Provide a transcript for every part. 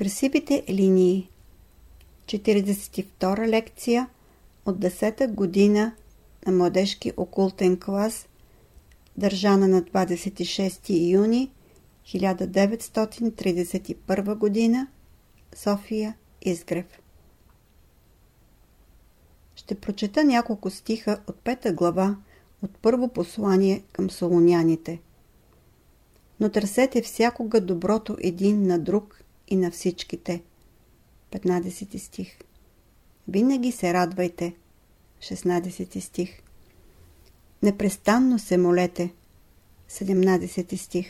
Красивите линии 42 лекция от 10-та година на младежки окултен клас държана на 26 юни 1931 година София Изгрев Ще прочета няколко стиха от пета глава от първо послание към солоняните. Но търсете всякога доброто един на друг и на всичките. 15 стих Винаги се радвайте. 16 стих Непрестанно се молете. 17 стих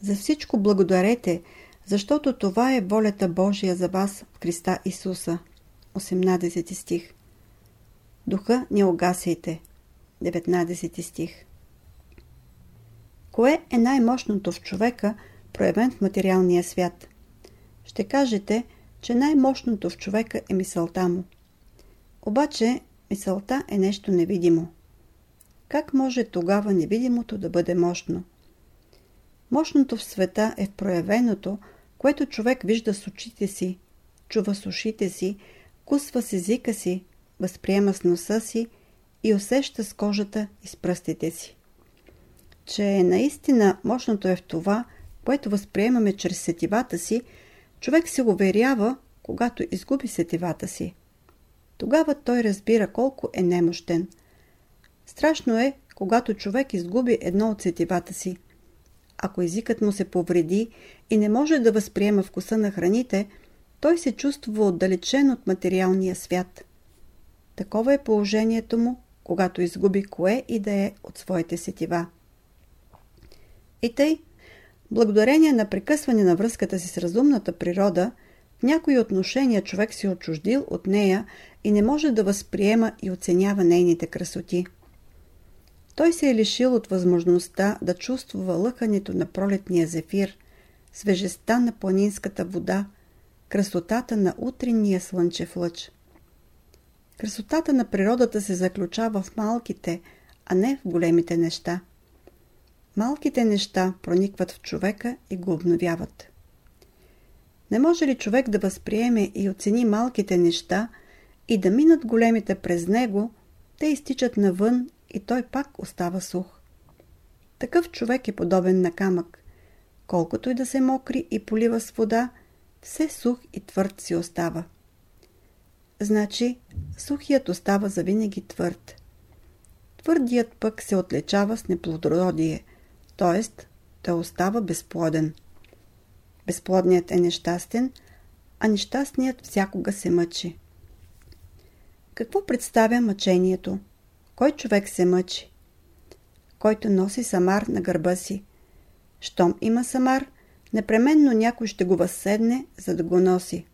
За всичко благодарете, защото това е волята Божия за вас в Христа Исуса. 18 стих Духа не огасейте. 19 стих Кое е най-мощното в човека, проявен в материалния свят? Ще кажете, че най-мощното в човека е мисълта му. Обаче мисълта е нещо невидимо. Как може тогава невидимото да бъде мощно? Мощното в света е в проявеното, което човек вижда с очите си, чува с ушите си, кусва с езика си, възприема с носа си и усеща с кожата и с пръстите си. Че наистина мощното е в това, което възприемаме чрез сетивата си, човек се уверява, когато изгуби сетивата си. Тогава той разбира колко е немощен. Страшно е, когато човек изгуби едно от сетивата си. Ако езикът му се повреди и не може да възприема вкуса на храните, той се чувства отдалечен от материалния свят. Такова е положението му, когато изгуби кое и да е от своите сетива. И тъй, благодарение на прекъсване на връзката си с разумната природа, в някои отношения човек се отчуждил от нея и не може да възприема и оценява нейните красоти. Той се е лишил от възможността да чувства лъхането на пролетния зефир, свежестта на планинската вода, красотата на утринния слънчев лъч. Красотата на природата се заключава в малките, а не в големите неща. Малките неща проникват в човека и го обновяват. Не може ли човек да възприеме и оцени малките неща и да минат големите през него, те изтичат навън и той пак остава сух. Такъв човек е подобен на камък. Колкото и да се мокри и полива с вода, все сух и твърд си остава. Значи, сухият остава завинаги твърд. Твърдият пък се отличава с неплодородие, т.е. той остава безплоден. Безплодният е нещастен, а нещастният всякога се мъчи. Какво представя мъчението? Кой човек се мъчи? Който носи самар на гърба си. Щом има самар, непременно някой ще го възседне, за да го носи.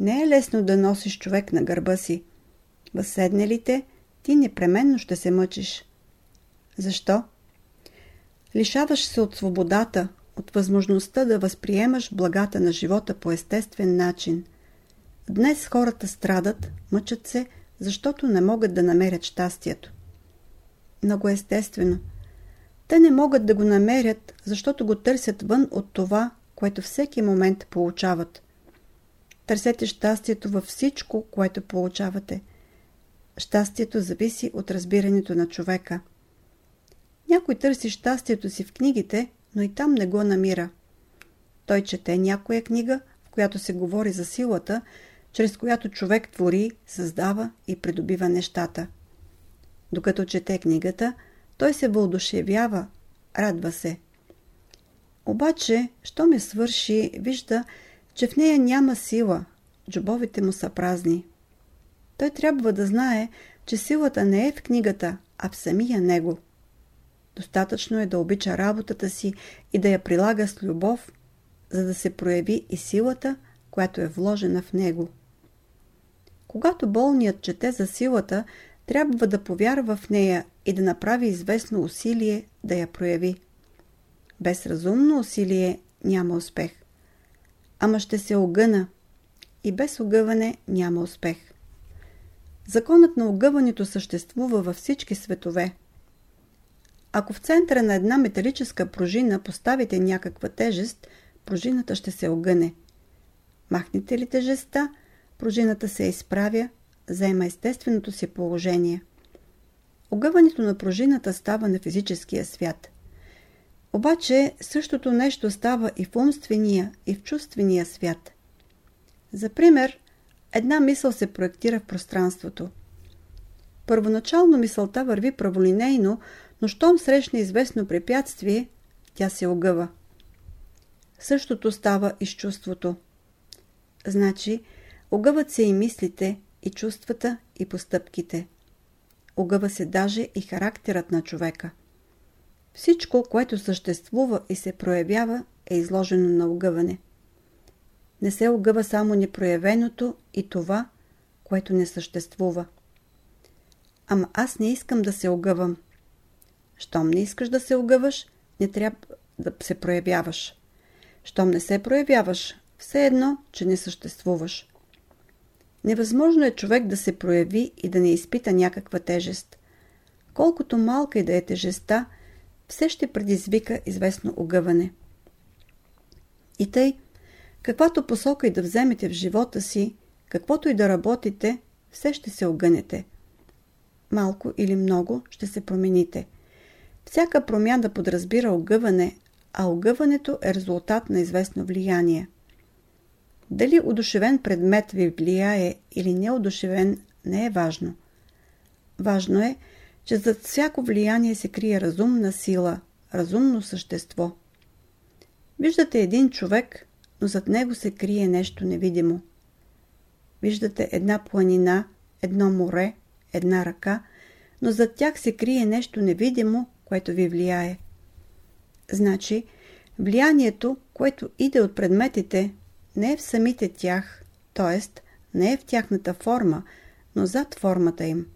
Не е лесно да носиш човек на гърба си. Възседне ли те, ти непременно ще се мъчиш. Защо? Лишаваш се от свободата, от възможността да възприемаш благата на живота по естествен начин. Днес хората страдат, мъчат се, защото не могат да намерят щастието. Много естествено. Те не могат да го намерят, защото го търсят вън от това, което всеки момент получават. Търсете щастието във всичко, което получавате. Щастието зависи от разбирането на човека. Някой търси щастието си в книгите, но и там не го намира. Той чете някоя книга, в която се говори за силата, чрез която човек твори, създава и придобива нещата. Докато чете книгата, той се въодушевява, радва се. Обаче, що ме свърши, вижда, че в нея няма сила, джобовите му са празни. Той трябва да знае, че силата не е в книгата, а в самия него. Достатъчно е да обича работата си и да я прилага с любов, за да се прояви и силата, която е вложена в него. Когато болният чете за силата, трябва да повярва в нея и да направи известно усилие да я прояви. Без разумно усилие няма успех. Ама ще се огъна и без огъване няма успех. Законът на огъването съществува във всички светове. Ако в центъра на една металическа пружина поставите някаква тежест, пружината ще се огъне. Махнете ли тежеста, пружината се изправя, заема естественото си положение. Огъването на пружината става на физическия свят. Обаче същото нещо става и в умствения, и в чувствения свят. За пример, една мисъл се проектира в пространството. Първоначално мисълта върви праволинейно, но щом срещне известно препятствие, тя се огъва. Същото става и с чувството. Значи, огъват се и мислите, и чувствата, и постъпките. Огъва се даже и характерът на човека. Всичко, което съществува и се проявява, е изложено на огъване. Не се огъва само непроявеното и това, което не съществува. Ама аз не искам да се огъвам. Щом не искаш да се огъваш, не трябва да се проявяваш. Щом не се проявяваш, все едно, че не съществуваш. Невъзможно е човек да се прояви и да не изпита някаква тежест. Колкото малка и да е тежестта, все ще предизвика известно огъване. И тъй, каквато посока и да вземете в живота си, каквото и да работите, все ще се огънете. Малко или много ще се промените. Всяка промяна подразбира огъване, а огъването е резултат на известно влияние. Дали удушевен предмет ви влияе или неудушевен не е важно. Важно е, че зад всяко влияние се крие разумна сила, разумно същество. Виждате един човек, но зад него се крие нещо невидимо. Виждате една планина, едно море, една ръка, но зад тях се крие нещо невидимо, което ви влияе. Значи, влиянието, което иде от предметите, не е в самите тях, т.е. не е в тяхната форма, но зад формата им.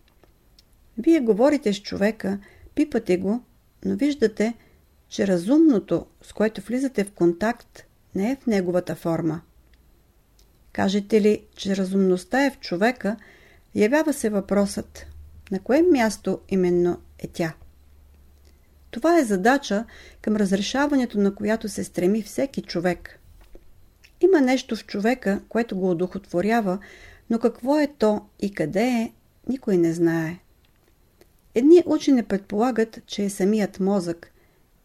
Вие говорите с човека, пипате го, но виждате, че разумното, с което влизате в контакт, не е в неговата форма. Кажете ли, че разумността е в човека, явява се въпросът на кое място именно е тя. Това е задача, към разрешаването на която се стреми всеки човек. Има нещо в човека, което го одухотворява, но какво е то и къде е, никой не знае. Едни учени предполагат, че е самият мозък,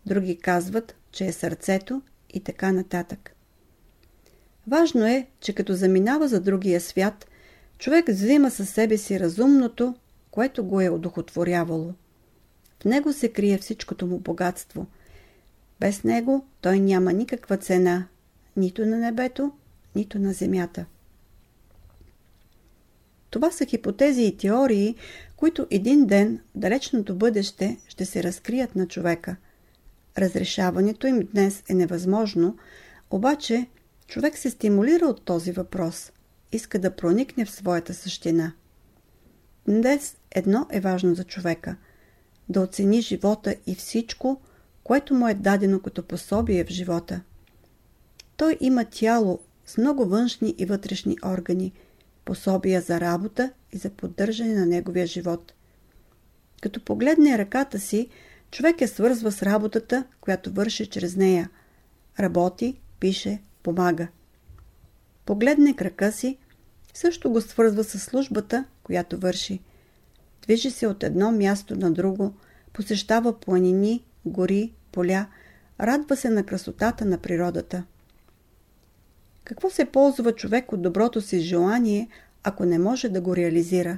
други казват, че е сърцето и така нататък. Важно е, че като заминава за другия свят, човек взима със себе си разумното, което го е одухотворявало. Него се крие всичкото му богатство. Без него той няма никаква цена, нито на небето, нито на земята. Това са хипотези и теории, които един ден, далечното бъдеще, ще се разкрият на човека. Разрешаването им днес е невъзможно, обаче човек се стимулира от този въпрос. Иска да проникне в своята същина. Днес едно е важно за човека – да оцени живота и всичко, което му е дадено като пособие в живота. Той има тяло с много външни и вътрешни органи, пособия за работа и за поддържане на неговия живот. Като погледне ръката си, човек я свързва с работата, която върши чрез нея. Работи, пише, помага. Погледне крака си, също го свързва с службата, която върши. Движи се от едно място на друго, посещава планини, гори, поля, радва се на красотата на природата. Какво се ползва човек от доброто си желание, ако не може да го реализира?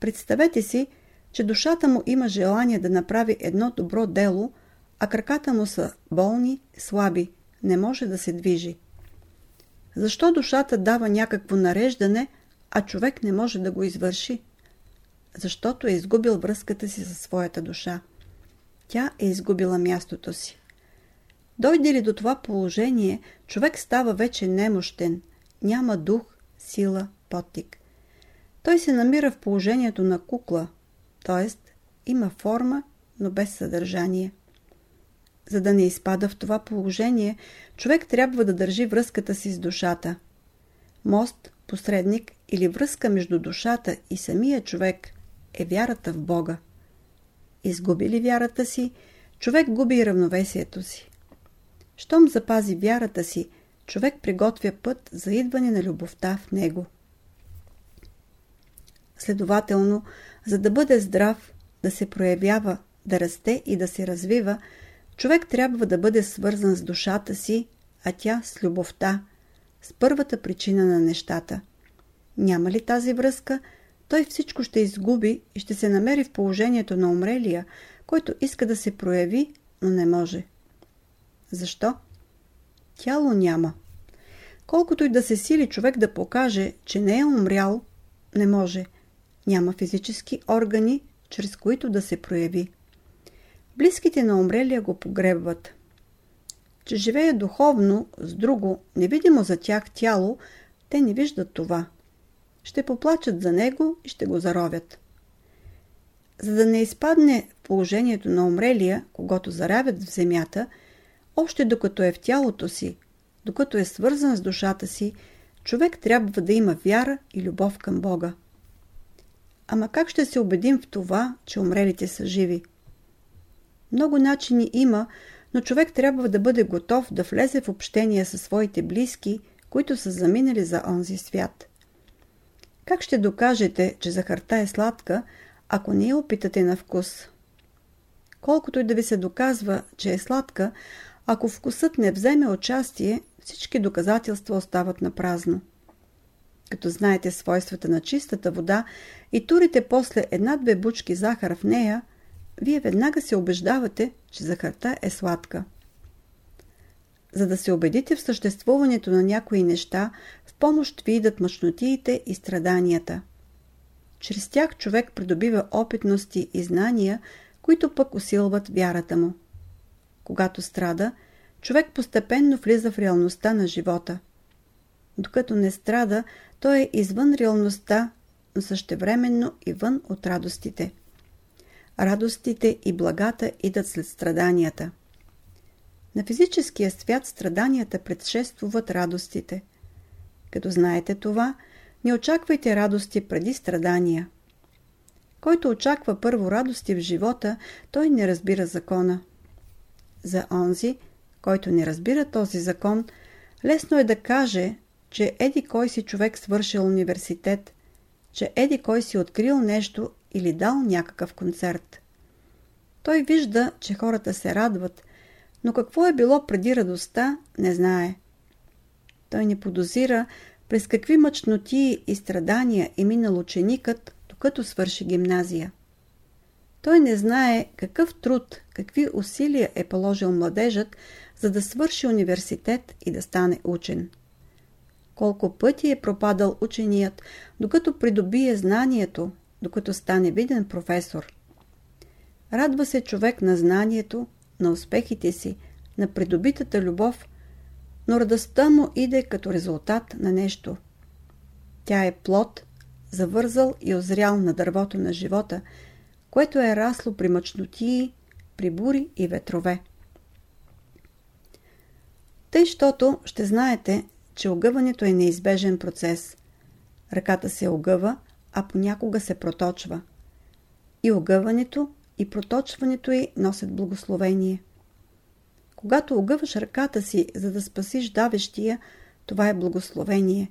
Представете си, че душата му има желание да направи едно добро дело, а краката му са болни, слаби, не може да се движи. Защо душата дава някакво нареждане, а човек не може да го извърши? Защото е изгубил връзката си със своята душа. Тя е изгубила мястото си. Дойде ли до това положение, човек става вече немощен, няма дух, сила, подтик. Той се намира в положението на кукла, т.е. има форма, но без съдържание. За да не изпада в това положение, човек трябва да държи връзката си с душата. Мост, посредник или връзка между душата и самия човек е вярата в Бога. Изгуби ли вярата си, човек губи равновесието си. Щом запази вярата си, човек приготвя път за идване на любовта в него. Следователно, за да бъде здрав, да се проявява, да расте и да се развива, човек трябва да бъде свързан с душата си, а тя с любовта, с първата причина на нещата. Няма ли тази връзка, той всичко ще изгуби и ще се намери в положението на умрелия, който иска да се прояви, но не може. Защо? Тяло няма. Колкото и да се сили човек да покаже, че не е умрял, не може. Няма физически органи, чрез които да се прояви. Близките на умрелия го погребват. Че живее духовно с друго, невидимо за тях тяло, те не виждат това. Ще поплачат за него и ще го заровят. За да не изпадне в положението на умрелия, когато заравят в земята, още докато е в тялото си, докато е свързан с душата си, човек трябва да има вяра и любов към Бога. Ама как ще се убедим в това, че умрелите са живи? Много начини има, но човек трябва да бъде готов да влезе в общение със своите близки, които са заминали за онзи свят. Как ще докажете, че захарта е сладка, ако не я опитате на вкус? Колкото и да ви се доказва, че е сладка, ако вкусът не вземе участие, всички доказателства остават на празно. Като знаете свойствата на чистата вода и турите после една-две бучки захар в нея, вие веднага се убеждавате, че захарта е сладка. За да се убедите в съществуването на някои неща, помощ ви идат мъчнотиите и страданията. Чрез тях човек придобива опитности и знания, които пък усилват вярата му. Когато страда, човек постепенно влиза в реалността на живота. Докато не страда, той е извън реалността, но същевременно и вън от радостите. Радостите и благата идат след страданията. На физическия свят страданията предшествуват радостите. Като знаете това, не очаквайте радости преди страдания. Който очаква първо радости в живота, той не разбира закона. За онзи, който не разбира този закон, лесно е да каже, че еди кой си човек свършил университет, че еди кой си открил нещо или дал някакъв концерт. Той вижда, че хората се радват, но какво е било преди радостта, не знае. Той не подозира през какви мъчноти и страдания е минал ученикът, докато свърши гимназия. Той не знае какъв труд, какви усилия е положил младежът, за да свърши университет и да стане учен. Колко пъти е пропадал ученият, докато придобие знанието, докато стане виден професор. Радва се човек на знанието, на успехите си, на придобитата любов, но радостта му иде като резултат на нещо. Тя е плод, завързал и озрял на дървото на живота, което е расло при мъчнотии, при бури и ветрове. Тъй, щото ще знаете, че огъването е неизбежен процес. Ръката се огъва, а понякога се проточва. И огъването, и проточването й носят благословение. Когато огъваш ръката си, за да спасиш давещия, това е благословение.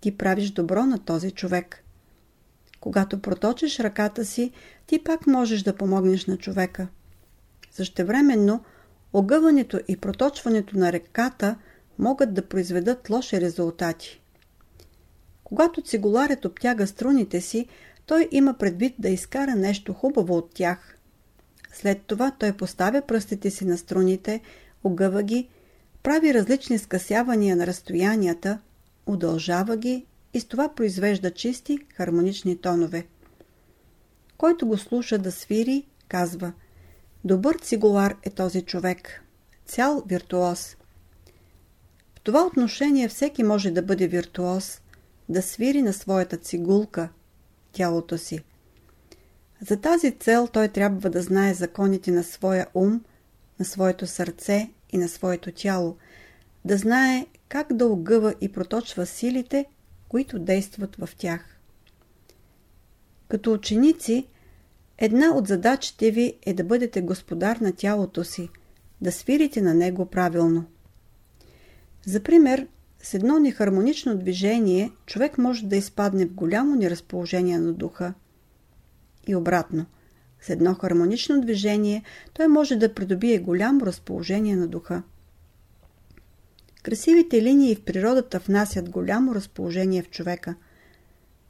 Ти правиш добро на този човек. Когато проточиш ръката си, ти пак можеш да помогнеш на човека. Същевременно, огъването и проточването на ръката могат да произведат лоши резултати. Когато цигуларят обтяга струните си, той има предвид да изкара нещо хубаво от тях. След това той поставя пръстите си на струните, огъва ги, прави различни скъсявания на разстоянията, удължава ги и с това произвежда чисти, хармонични тонове. Който го слуша да свири, казва Добър цигулар е този човек. Цял виртуоз. В това отношение всеки може да бъде виртуоз, да свири на своята цигулка, тялото си. За тази цел той трябва да знае законите на своя ум, на своето сърце и на своето тяло, да знае как да огъва и проточва силите, които действат в тях. Като ученици, една от задачите ви е да бъдете господар на тялото си, да свирите на него правилно. За пример, с едно нехармонично движение човек може да изпадне в голямо неразположение на духа. И обратно, с едно хармонично движение той може да придобие голямо разположение на духа. Красивите линии в природата внасят голямо разположение в човека.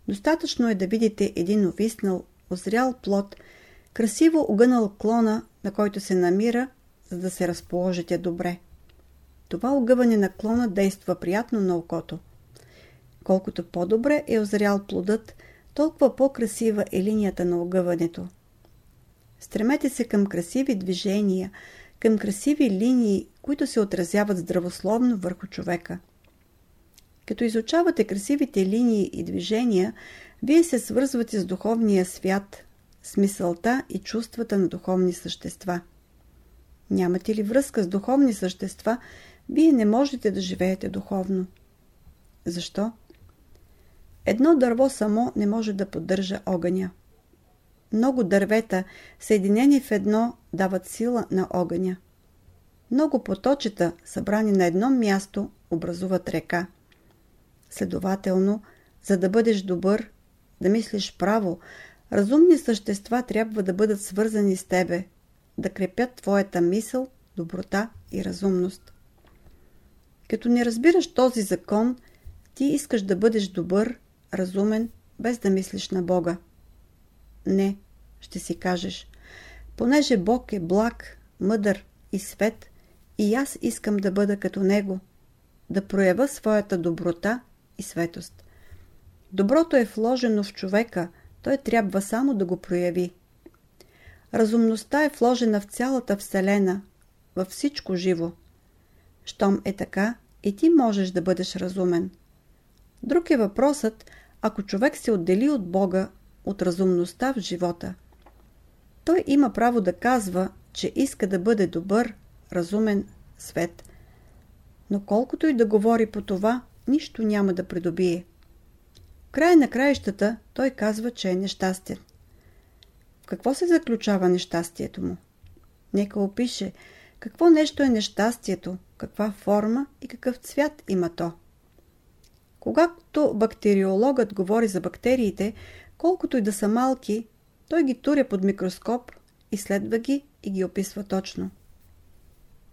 Достатъчно е да видите един овиснал, озрял плод, красиво огънал клона, на който се намира, за да се разположите добре. Това огъване на клона действа приятно на окото. Колкото по-добре е озрял плодът, толкова по-красива е линията на огъването. Стремете се към красиви движения, към красиви линии, които се отразяват здравословно върху човека. Като изучавате красивите линии и движения, вие се свързвате с духовния свят, с мисълта и чувствата на духовни същества. Нямате ли връзка с духовни същества, вие не можете да живеете духовно. Защо? Едно дърво само не може да поддържа огъня. Много дървета, съединени в едно, дават сила на огъня. Много поточета, събрани на едно място, образуват река. Следователно, за да бъдеш добър, да мислиш право, разумни същества трябва да бъдат свързани с тебе, да крепят твоята мисъл, доброта и разумност. Като не разбираш този закон, ти искаш да бъдеш добър, разумен, без да мислиш на Бога. Не, ще си кажеш. Понеже Бог е благ, мъдър и свет, и аз искам да бъда като Него, да проява своята доброта и светост. Доброто е вложено в човека, той трябва само да го прояви. Разумността е вложена в цялата Вселена, във всичко живо. Щом е така, и ти можеш да бъдеш разумен. Друг е въпросът, ако човек се отдели от Бога, от разумността в живота. Той има право да казва, че иска да бъде добър, разумен свет. Но колкото и да говори по това, нищо няма да придобие. В края на краищата той казва, че е нещастен. В какво се заключава нещастието му? Нека опише какво нещо е нещастието, каква форма и какъв цвят има то. Когато бактериологът говори за бактериите, колкото и да са малки, той ги туря под микроскоп, изследва ги и ги описва точно.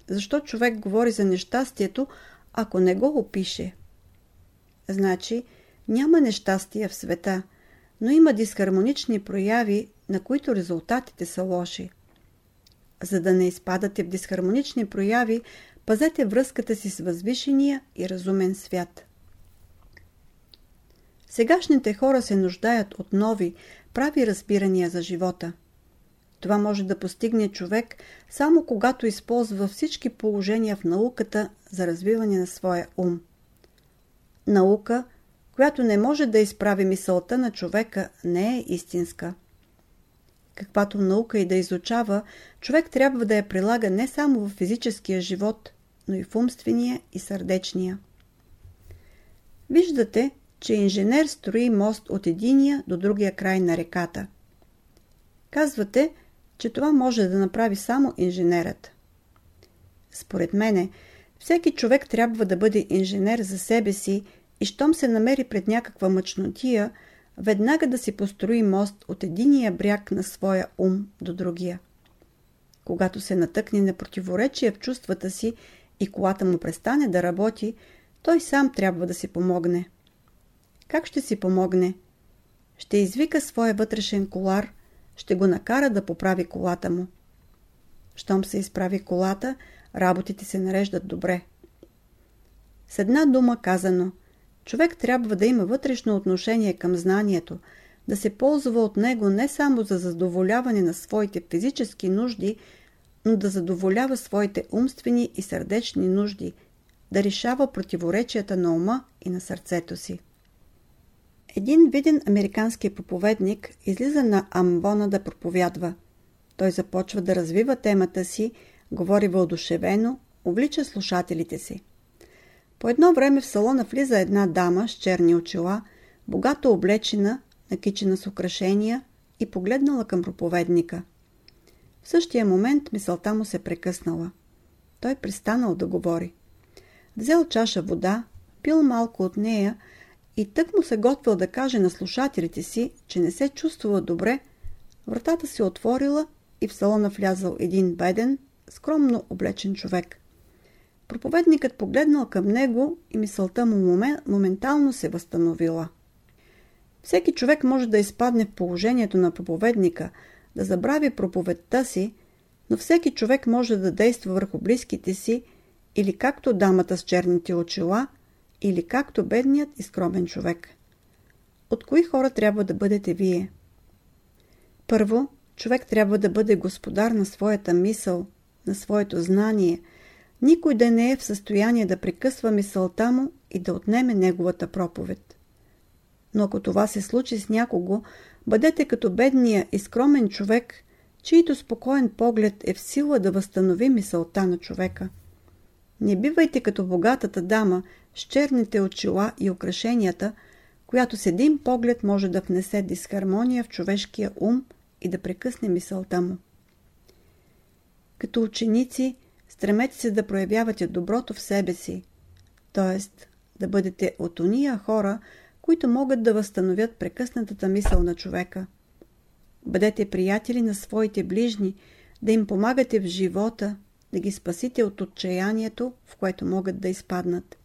Защо човек говори за нещастието, ако не го опише? Значи, няма нещастие в света, но има дисхармонични прояви, на които резултатите са лоши. За да не изпадате в дисхармонични прояви, пазете връзката си с възвишения и разумен свят. Сегашните хора се нуждаят от нови, прави разбирания за живота. Това може да постигне човек само когато използва всички положения в науката за развиване на своя ум. Наука, която не може да изправи мисълта на човека, не е истинска. Каквато наука и да изучава, човек трябва да я прилага не само в физическия живот, но и в умствения и сърдечния. Виждате, че инженер строи мост от единия до другия край на реката. Казвате, че това може да направи само инженерът. Според мене, всеки човек трябва да бъде инженер за себе си и щом се намери пред някаква мъчнотия, веднага да си построи мост от единия бряг на своя ум до другия. Когато се натъкне на противоречие в чувствата си и колата му престане да работи, той сам трябва да си помогне. Как ще си помогне? Ще извика своя вътрешен колар, ще го накара да поправи колата му. Щом се изправи колата, работите се нареждат добре. С една дума казано, човек трябва да има вътрешно отношение към знанието, да се ползва от него не само за задоволяване на своите физически нужди, но да задоволява своите умствени и сърдечни нужди, да решава противоречията на ума и на сърцето си. Един виден американски проповедник излиза на амбона да проповядва. Той започва да развива темата си, говори въодушевено, увлича слушателите си. По едно време в салона влиза една дама с черни очила, богато облечена, накичена с украшения и погледнала към проповедника. В същия момент мисълта му се прекъснала. той престанал да говори. Взел чаша вода, пил малко от нея и тък му се готвил да каже на слушателите си, че не се чувствува добре, вратата се отворила и в салона влязал един беден, скромно облечен човек. Проповедникът погледнал към него и мисълта му моментално се възстановила. Всеки човек може да изпадне в положението на проповедника, да забрави проповедта си, но всеки човек може да действа върху близките си или както дамата с черните очила, или както бедният и скромен човек. От кои хора трябва да бъдете вие? Първо, човек трябва да бъде господар на своята мисъл, на своето знание, никой да не е в състояние да прекъсва мисълта му и да отнеме неговата проповед. Но ако това се случи с някого, бъдете като бедния и скромен човек, чието спокоен поглед е в сила да възстанови мисълта на човека. Не бивайте като богатата дама с черните очила и украшенията, която с един поглед може да внесе дисхармония в човешкия ум и да прекъсне мисълта му. Като ученици, стремете се да проявявате доброто в себе си, т.е. да бъдете от уния хора, които могат да възстановят прекъснатата мисъл на човека. Бъдете приятели на своите ближни, да им помагате в живота, да ги спасите от отчаянието, в което могат да изпаднат.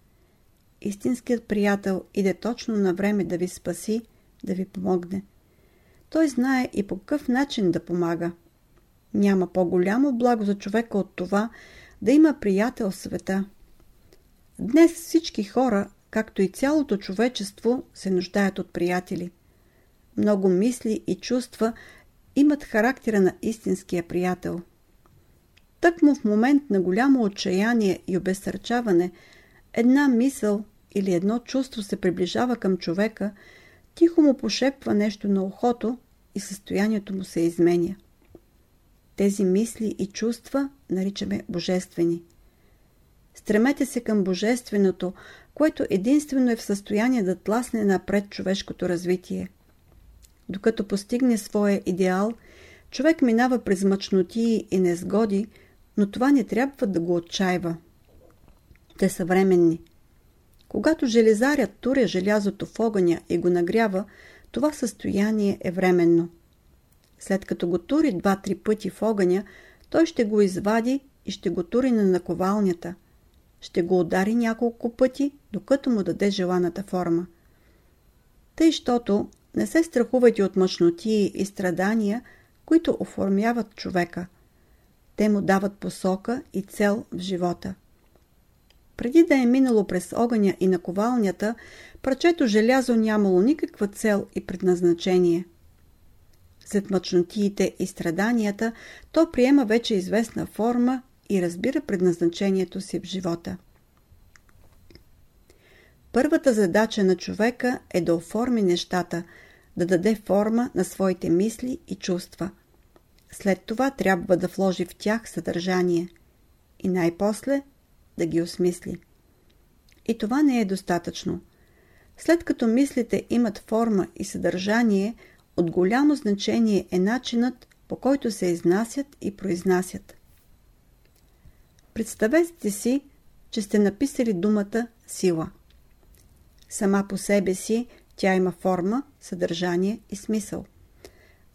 Истинският приятел иде точно на време да ви спаси, да ви помогне. Той знае и по какъв начин да помага. Няма по-голямо благо за човека от това да има приятел в света. Днес всички хора, както и цялото човечество, се нуждаят от приятели. Много мисли и чувства имат характера на истинския приятел. Тъкмо в момент на голямо отчаяние и обезсърчаване, една мисъл или едно чувство се приближава към човека, тихо му пошепва нещо на ухото и състоянието му се изменя. Тези мисли и чувства наричаме божествени. Стремете се към божественото, което единствено е в състояние да тласне напред човешкото развитие. Докато постигне своя идеал, човек минава през мъчноти и незгоди, но това не трябва да го отчаива. Те са временни. Когато железарят туря желязото в огъня и го нагрява, това състояние е временно. След като го тури два-три пъти в огъня, той ще го извади и ще го тури на наковалнята. Ще го удари няколко пъти, докато му даде желаната форма. Тъй, щото не се страхувайте от мъчноти и страдания, които оформяват човека. Те му дават посока и цел в живота. Преди да е минало през огъня и наковалнята, прачето желязо нямало никаква цел и предназначение. След мъчнотиите и страданията, то приема вече известна форма и разбира предназначението си в живота. Първата задача на човека е да оформи нещата, да даде форма на своите мисли и чувства. След това трябва да вложи в тях съдържание и най-после да ги осмисли. И това не е достатъчно. След като мислите имат форма и съдържание, от голямо значение е начинът, по който се изнасят и произнасят. Представете си, че сте написали думата сила. Сама по себе си тя има форма, съдържание и смисъл.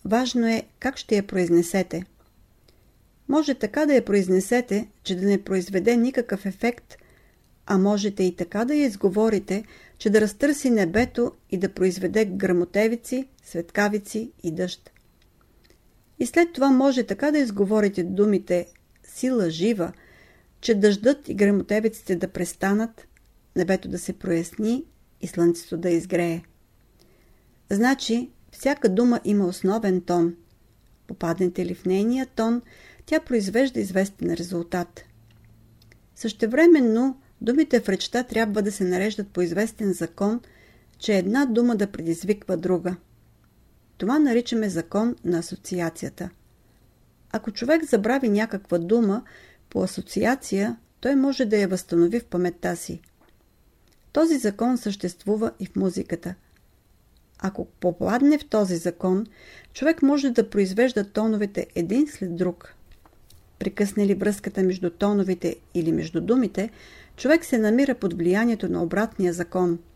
Важно е как ще я произнесете. Може така да я произнесете, че да не произведе никакъв ефект, а можете и така да я изговорите, че да разтърси небето и да произведе грамотевици, светкавици и дъжд. И след това може така да изговорите думите сила жива, че дъждът и грамотевиците да престанат, небето да се проясни и слънцето да изгрее. Значи, всяка дума има основен тон. Попаднете ли в нейния тон, тя произвежда известен резултат. Същевременно, думите в речта трябва да се нареждат по известен закон, че една дума да предизвиква друга. Това наричаме закон на асоциацията. Ако човек забрави някаква дума, по асоциация той може да я възстанови в паметта си. Този закон съществува и в музиката. Ако попадне в този закон, човек може да произвежда тоновете един след друг. прекъсне ли връзката между тоновете или между думите, човек се намира под влиянието на обратния закон –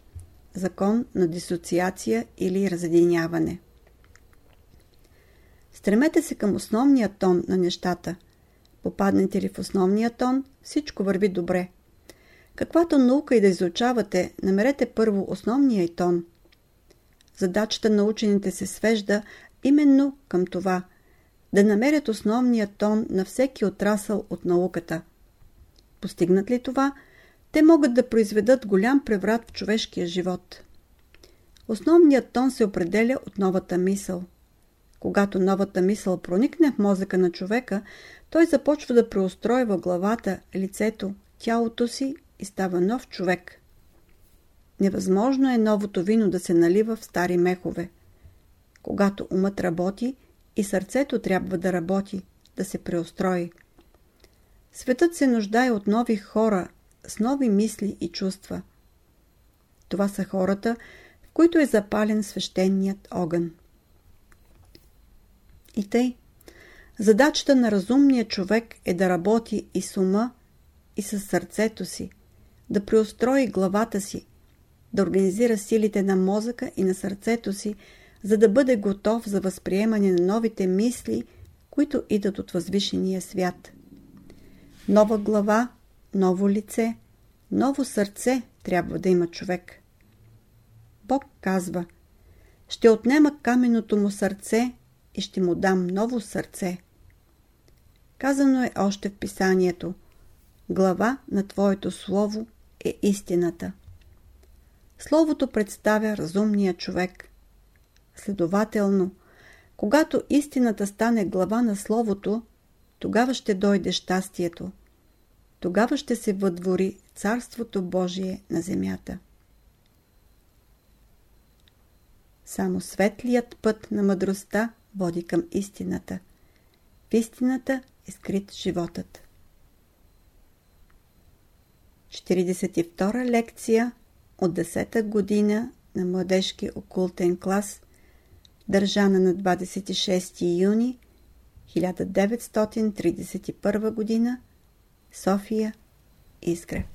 закон на дисоциация или разединяване. Стремете се към основния тон на нещата. Попаднете ли в основния тон, всичко върви добре. Каквато наука и да изучавате, намерете първо основния тон. Задачата на учените се свежда именно към това – да намерят основния тон на всеки отрасъл от науката. Постигнат ли това, те могат да произведат голям преврат в човешкия живот. Основният тон се определя от новата мисъл. Когато новата мисъл проникне в мозъка на човека, той започва да преустройва главата, лицето, тялото си и става нов човек. Невъзможно е новото вино да се налива в стари мехове. Когато умът работи, и сърцето трябва да работи, да се преустрои. Светът се нуждае от нови хора с нови мисли и чувства. Това са хората, в които е запален свещеният огън. И тъй, задачата на разумния човек е да работи и с ума, и с сърцето си, да преустрои главата си, да организира силите на мозъка и на сърцето си, за да бъде готов за възприемане на новите мисли, които идат от възвишения свят. Нова глава, ново лице, ново сърце трябва да има човек. Бог казва, ще отнема каменото му сърце и ще му дам ново сърце. Казано е още в писанието. Глава на Твоето Слово е истината. Словото представя разумния човек. Следователно, когато истината стане глава на Словото, тогава ще дойде щастието. Тогава ще се въдвори Царството Божие на земята. Само светлият път на мъдростта води към истината. В истината е скрит животът. 42 лекция от 10-та година на младежки окултен клас, държана на 26 юни 1931 година, София, Изгрев.